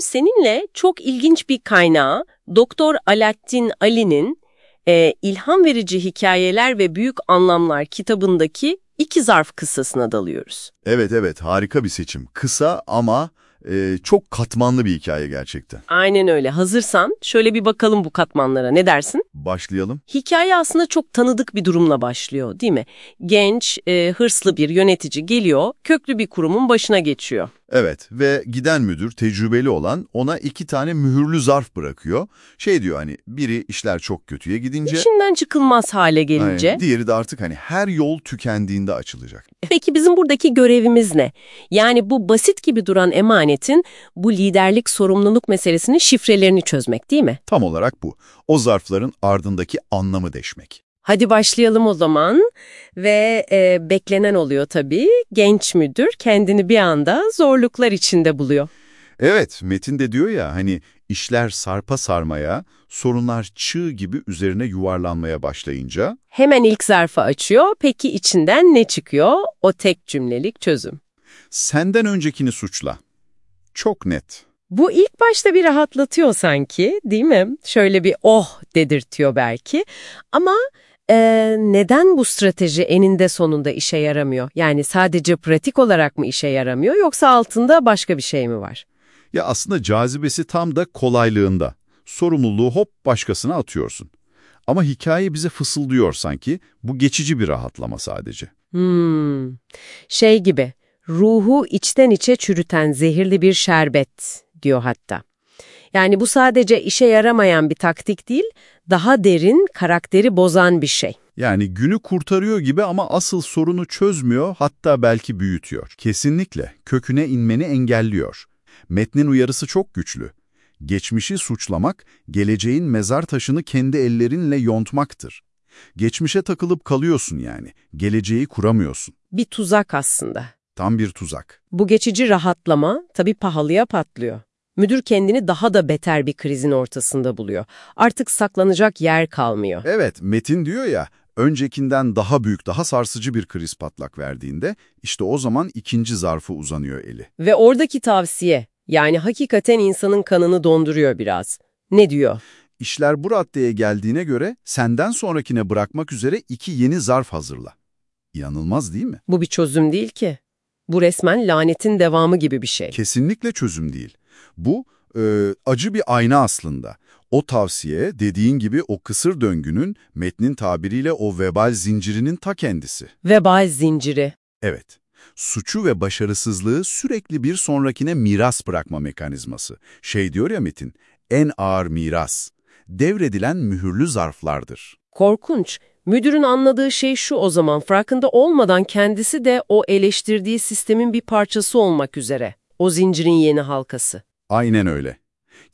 seninle çok ilginç bir kaynağı Doktor Alaaddin Ali'nin e, İlham Verici Hikayeler ve Büyük Anlamlar kitabındaki iki zarf kıssasına dalıyoruz. Evet evet harika bir seçim. Kısa ama e, çok katmanlı bir hikaye gerçekten. Aynen öyle. Hazırsan şöyle bir bakalım bu katmanlara. Ne dersin? Başlayalım. Hikaye aslında çok tanıdık bir durumla başlıyor değil mi? Genç, e, hırslı bir yönetici geliyor, köklü bir kurumun başına geçiyor. Evet ve giden müdür tecrübeli olan ona iki tane mühürlü zarf bırakıyor. Şey diyor hani biri işler çok kötüye gidince... İşinden çıkılmaz hale gelince. Aynen, diğeri de artık hani her yol tükendiğinde açılacak. Peki bizim buradaki görevimiz ne? Yani bu basit gibi duran emanetin bu liderlik sorumluluk meselesinin şifrelerini çözmek değil mi? Tam olarak bu. O zarfların ardındaki anlamı deşmek. Hadi başlayalım o zaman ve e, beklenen oluyor tabii. Genç müdür kendini bir anda zorluklar içinde buluyor. Evet, Metin de diyor ya hani işler sarpa sarmaya, sorunlar çığ gibi üzerine yuvarlanmaya başlayınca... Hemen ilk zarfı açıyor. Peki içinden ne çıkıyor? O tek cümlelik çözüm. Senden öncekini suçla. Çok net. Bu ilk başta bir rahatlatıyor sanki değil mi? Şöyle bir oh dedirtiyor belki. Ama e, neden bu strateji eninde sonunda işe yaramıyor? Yani sadece pratik olarak mı işe yaramıyor yoksa altında başka bir şey mi var? Ya aslında cazibesi tam da kolaylığında. Sorumluluğu hop başkasına atıyorsun. Ama hikaye bize fısıldıyor sanki. Bu geçici bir rahatlama sadece. Hmm, şey gibi ruhu içten içe çürüten zehirli bir şerbet diyor hatta. Yani bu sadece işe yaramayan bir taktik değil, daha derin, karakteri bozan bir şey. Yani günü kurtarıyor gibi ama asıl sorunu çözmüyor, hatta belki büyütüyor. Kesinlikle köküne inmeni engelliyor. Metnin uyarısı çok güçlü. Geçmişi suçlamak, geleceğin mezar taşını kendi ellerinle yontmaktır. Geçmişe takılıp kalıyorsun yani, geleceği kuramıyorsun. Bir tuzak aslında. Tam bir tuzak. Bu geçici rahatlama tabii pahalıya patlıyor. Müdür kendini daha da beter bir krizin ortasında buluyor. Artık saklanacak yer kalmıyor. Evet, Metin diyor ya, öncekinden daha büyük, daha sarsıcı bir kriz patlak verdiğinde, işte o zaman ikinci zarfı uzanıyor eli. Ve oradaki tavsiye, yani hakikaten insanın kanını donduruyor biraz. Ne diyor? İşler bu raddeye geldiğine göre senden sonrakine bırakmak üzere iki yeni zarf hazırla. İnanılmaz değil mi? Bu bir çözüm değil ki. Bu resmen lanetin devamı gibi bir şey. Kesinlikle çözüm değil. Bu e, acı bir ayna aslında. O tavsiye dediğin gibi o kısır döngünün metnin tabiriyle o vebal zincirinin ta kendisi. Vebal zinciri. Evet. Suçu ve başarısızlığı sürekli bir sonrakine miras bırakma mekanizması. Şey diyor ya Metin, en ağır miras. Devredilen mühürlü zarflardır. Korkunç. Müdürün anladığı şey şu o zaman, farkında olmadan kendisi de o eleştirdiği sistemin bir parçası olmak üzere. O zincirin yeni halkası. Aynen öyle.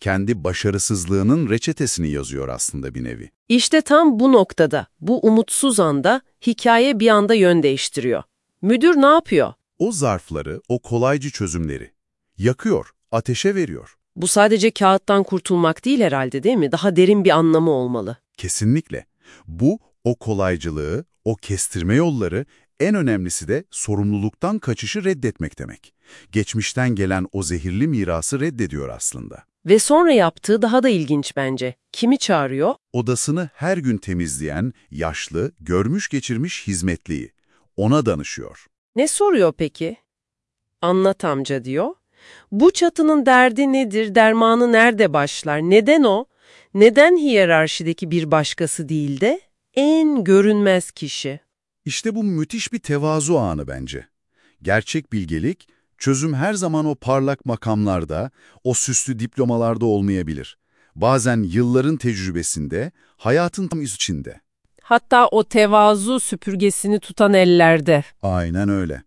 Kendi başarısızlığının reçetesini yazıyor aslında bir nevi. İşte tam bu noktada, bu umutsuz anda hikaye bir anda yön değiştiriyor. Müdür ne yapıyor? O zarfları, o kolaycı çözümleri yakıyor, ateşe veriyor. Bu sadece kağıttan kurtulmak değil herhalde değil mi? Daha derin bir anlamı olmalı. Kesinlikle. Bu, o kolaycılığı, o kestirme yolları, en önemlisi de sorumluluktan kaçışı reddetmek demek. Geçmişten gelen o zehirli mirası reddediyor aslında. Ve sonra yaptığı daha da ilginç bence. Kimi çağırıyor? Odasını her gün temizleyen, yaşlı, görmüş geçirmiş hizmetliyi. Ona danışıyor. Ne soruyor peki? Anlat amca diyor. Bu çatının derdi nedir, dermanı nerede başlar, neden o? Neden hiyerarşideki bir başkası değil de en görünmez kişi? İşte bu müthiş bir tevazu anı bence. Gerçek bilgelik, çözüm her zaman o parlak makamlarda, o süslü diplomalarda olmayabilir. Bazen yılların tecrübesinde, hayatın tam içinde. Hatta o tevazu süpürgesini tutan ellerde. Aynen öyle.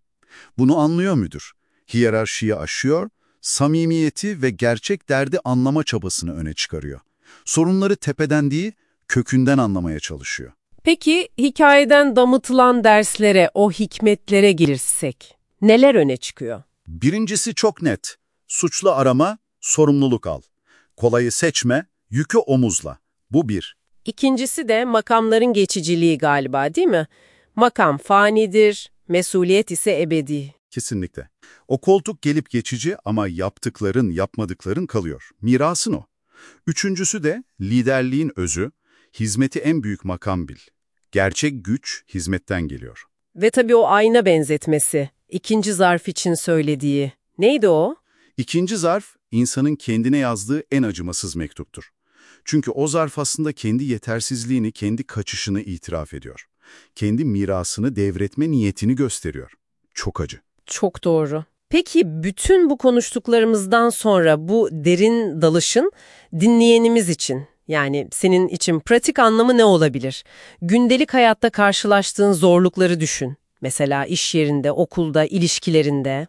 Bunu anlıyor müdür. Hiyerarşiyi aşıyor, samimiyeti ve gerçek derdi anlama çabasını öne çıkarıyor. Sorunları tepeden değil, kökünden anlamaya çalışıyor. Peki hikayeden damıtılan derslere, o hikmetlere girirsek neler öne çıkıyor? Birincisi çok net. Suçlu arama, sorumluluk al. Kolayı seçme, yükü omuzla. Bu bir. İkincisi de makamların geçiciliği galiba değil mi? Makam fanidir, mesuliyet ise ebedi. Kesinlikle. O koltuk gelip geçici ama yaptıkların, yapmadıkların kalıyor. Mirasın o. Üçüncüsü de liderliğin özü, hizmeti en büyük makam bil. Gerçek güç hizmetten geliyor. Ve tabii o ayna benzetmesi. ikinci zarf için söylediği. Neydi o? İkinci zarf, insanın kendine yazdığı en acımasız mektuptur. Çünkü o zarf aslında kendi yetersizliğini, kendi kaçışını itiraf ediyor. Kendi mirasını devretme niyetini gösteriyor. Çok acı. Çok doğru. Peki bütün bu konuştuklarımızdan sonra bu derin dalışın dinleyenimiz için yani senin için pratik anlamı ne olabilir? Gündelik hayatta karşılaştığın zorlukları düşün. Mesela iş yerinde, okulda, ilişkilerinde.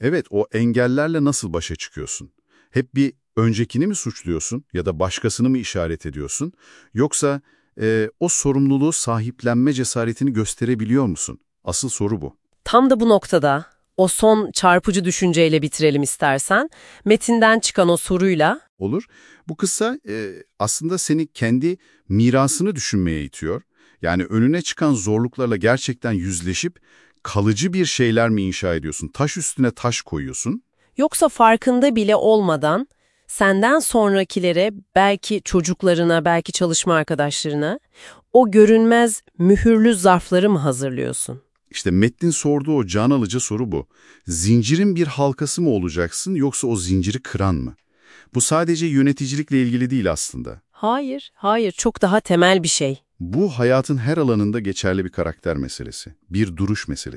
Evet, o engellerle nasıl başa çıkıyorsun? Hep bir öncekini mi suçluyorsun ya da başkasını mı işaret ediyorsun? Yoksa e, o sorumluluğu sahiplenme cesaretini gösterebiliyor musun? Asıl soru bu. Tam da bu noktada o son çarpıcı düşünceyle bitirelim istersen. Metinden çıkan o soruyla. Olur. Bu kısa e, aslında seni kendi mirasını düşünmeye itiyor. Yani önüne çıkan zorluklarla gerçekten yüzleşip kalıcı bir şeyler mi inşa ediyorsun? Taş üstüne taş koyuyorsun. Yoksa farkında bile olmadan senden sonrakilere, belki çocuklarına, belki çalışma arkadaşlarına o görünmez mühürlü zarfları mı hazırlıyorsun? İşte metnin sorduğu o can alıcı soru bu. Zincirin bir halkası mı olacaksın yoksa o zinciri kıran mı? Bu sadece yöneticilikle ilgili değil aslında. Hayır, hayır. Çok daha temel bir şey. Bu hayatın her alanında geçerli bir karakter meselesi, bir duruş meselesi.